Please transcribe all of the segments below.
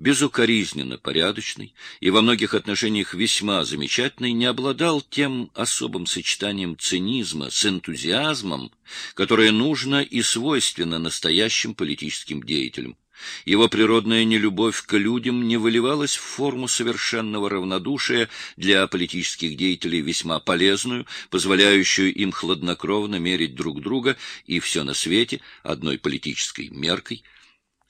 безукоризненно порядочный и во многих отношениях весьма замечательный, не обладал тем особым сочетанием цинизма с энтузиазмом, которое нужно и свойственно настоящим политическим деятелям. Его природная нелюбовь к людям не выливалась в форму совершенного равнодушия для политических деятелей весьма полезную, позволяющую им хладнокровно мерить друг друга и все на свете одной политической меркой –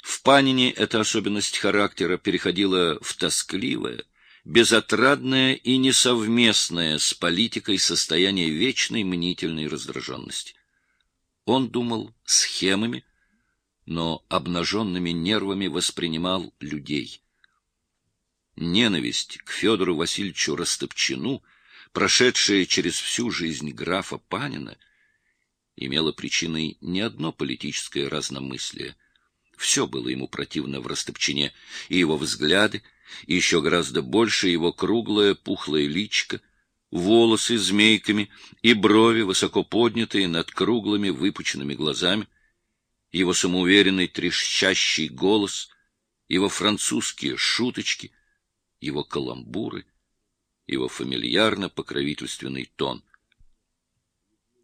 в Панине эта особенность характера переходила в тоскливое, безотрадное и несовместное с политикой состояние вечной мнительной раздраженности. Он думал схемами, но обнаженными нервами воспринимал людей. Ненависть к Федору Васильевичу Растопчину, прошедшая через всю жизнь графа Панина, имела причиной не одно политическое разномыслие — все было ему противно в Растопчине, и его взгляды, и еще гораздо больше его круглое пухлое личико, волосы змейками и брови, высоко поднятые над круглыми выпученными глазами, его самоуверенный трещащий голос, его французские шуточки, его каламбуры, его фамильярно-покровительственный тон.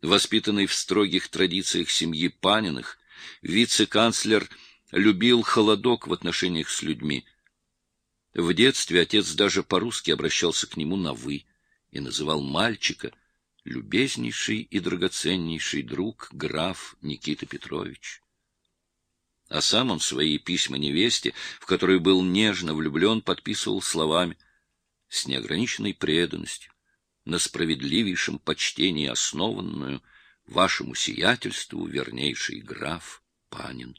Воспитанный в строгих традициях семьи Паниных, вице-канцлер — любил холодок в отношениях с людьми. В детстве отец даже по-русски обращался к нему на «вы» и называл мальчика любезнейший и драгоценнейший друг граф Никита Петрович. А сам он свои письма невесте, в которые был нежно влюблен, подписывал словами «с неограниченной преданностью, на справедливейшем почтении основанную, вашему сиятельству, вернейший граф Панин».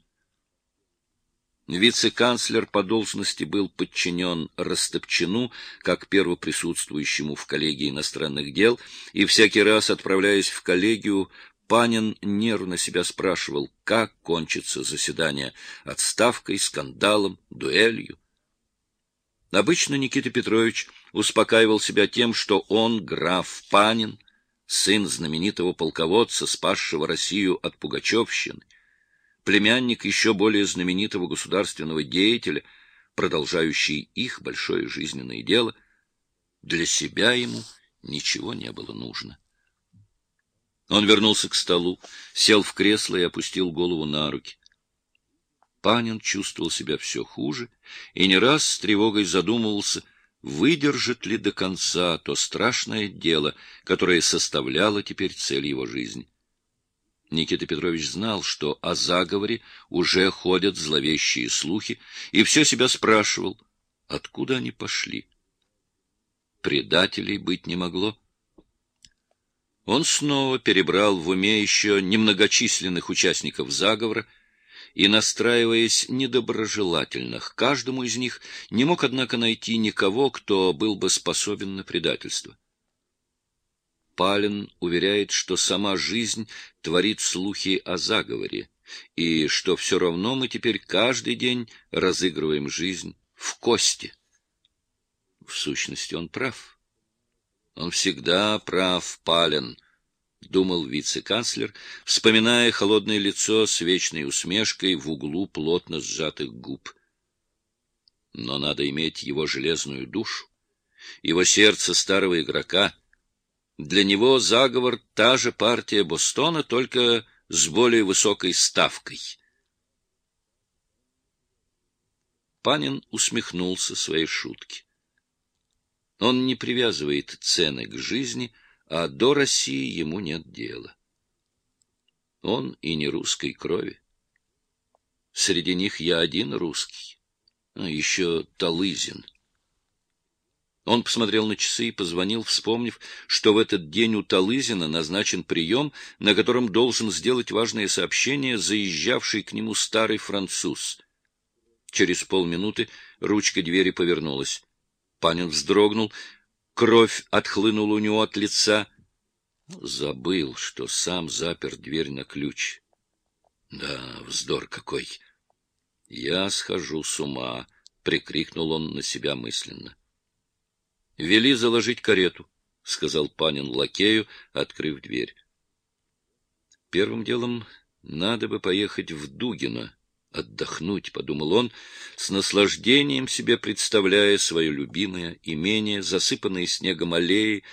Вице-канцлер по должности был подчинен Растопчину, как первоприсутствующему в коллегии иностранных дел, и всякий раз, отправляясь в коллегию, Панин нервно себя спрашивал, как кончится заседание — отставкой, скандалом, дуэлью. Обычно Никита Петрович успокаивал себя тем, что он, граф Панин, сын знаменитого полководца, спасшего Россию от пугачевщины, племянник еще более знаменитого государственного деятеля, продолжающий их большое жизненное дело, для себя ему ничего не было нужно. Он вернулся к столу, сел в кресло и опустил голову на руки. Панин чувствовал себя все хуже и не раз с тревогой задумывался, выдержит ли до конца то страшное дело, которое составляло теперь цель его жизни. Никита Петрович знал, что о заговоре уже ходят зловещие слухи, и все себя спрашивал, откуда они пошли. Предателей быть не могло. Он снова перебрал в уме еще немногочисленных участников заговора и, настраиваясь недоброжелательно к каждому из них, не мог, однако, найти никого, кто был бы способен на предательство. Палин уверяет, что сама жизнь творит слухи о заговоре, и что все равно мы теперь каждый день разыгрываем жизнь в кости. В сущности, он прав. Он всегда прав, Палин, — думал вице-канцлер, вспоминая холодное лицо с вечной усмешкой в углу плотно сжатых губ. Но надо иметь его железную душу, его сердце старого игрока — для него заговор — та же партия Бостона, только с более высокой ставкой. Панин усмехнулся своей шутке. Он не привязывает цены к жизни, а до России ему нет дела. Он и не русской крови. Среди них я один русский, а еще Талызин — он посмотрел на часы и позвонил, вспомнив, что в этот день у Талызина назначен прием, на котором должен сделать важное сообщение заезжавший к нему старый француз. Через полминуты ручка двери повернулась. Панин вздрогнул, кровь отхлынула у него от лица. Забыл, что сам запер дверь на ключ. Да, вздор какой! Я схожу с ума, — прикрикнул он на себя мысленно. — Вели заложить карету, — сказал Панин лакею, открыв дверь. — Первым делом надо бы поехать в Дугино, отдохнуть, — подумал он, с наслаждением себе представляя свое любимое имение, засыпанные снегом аллеи,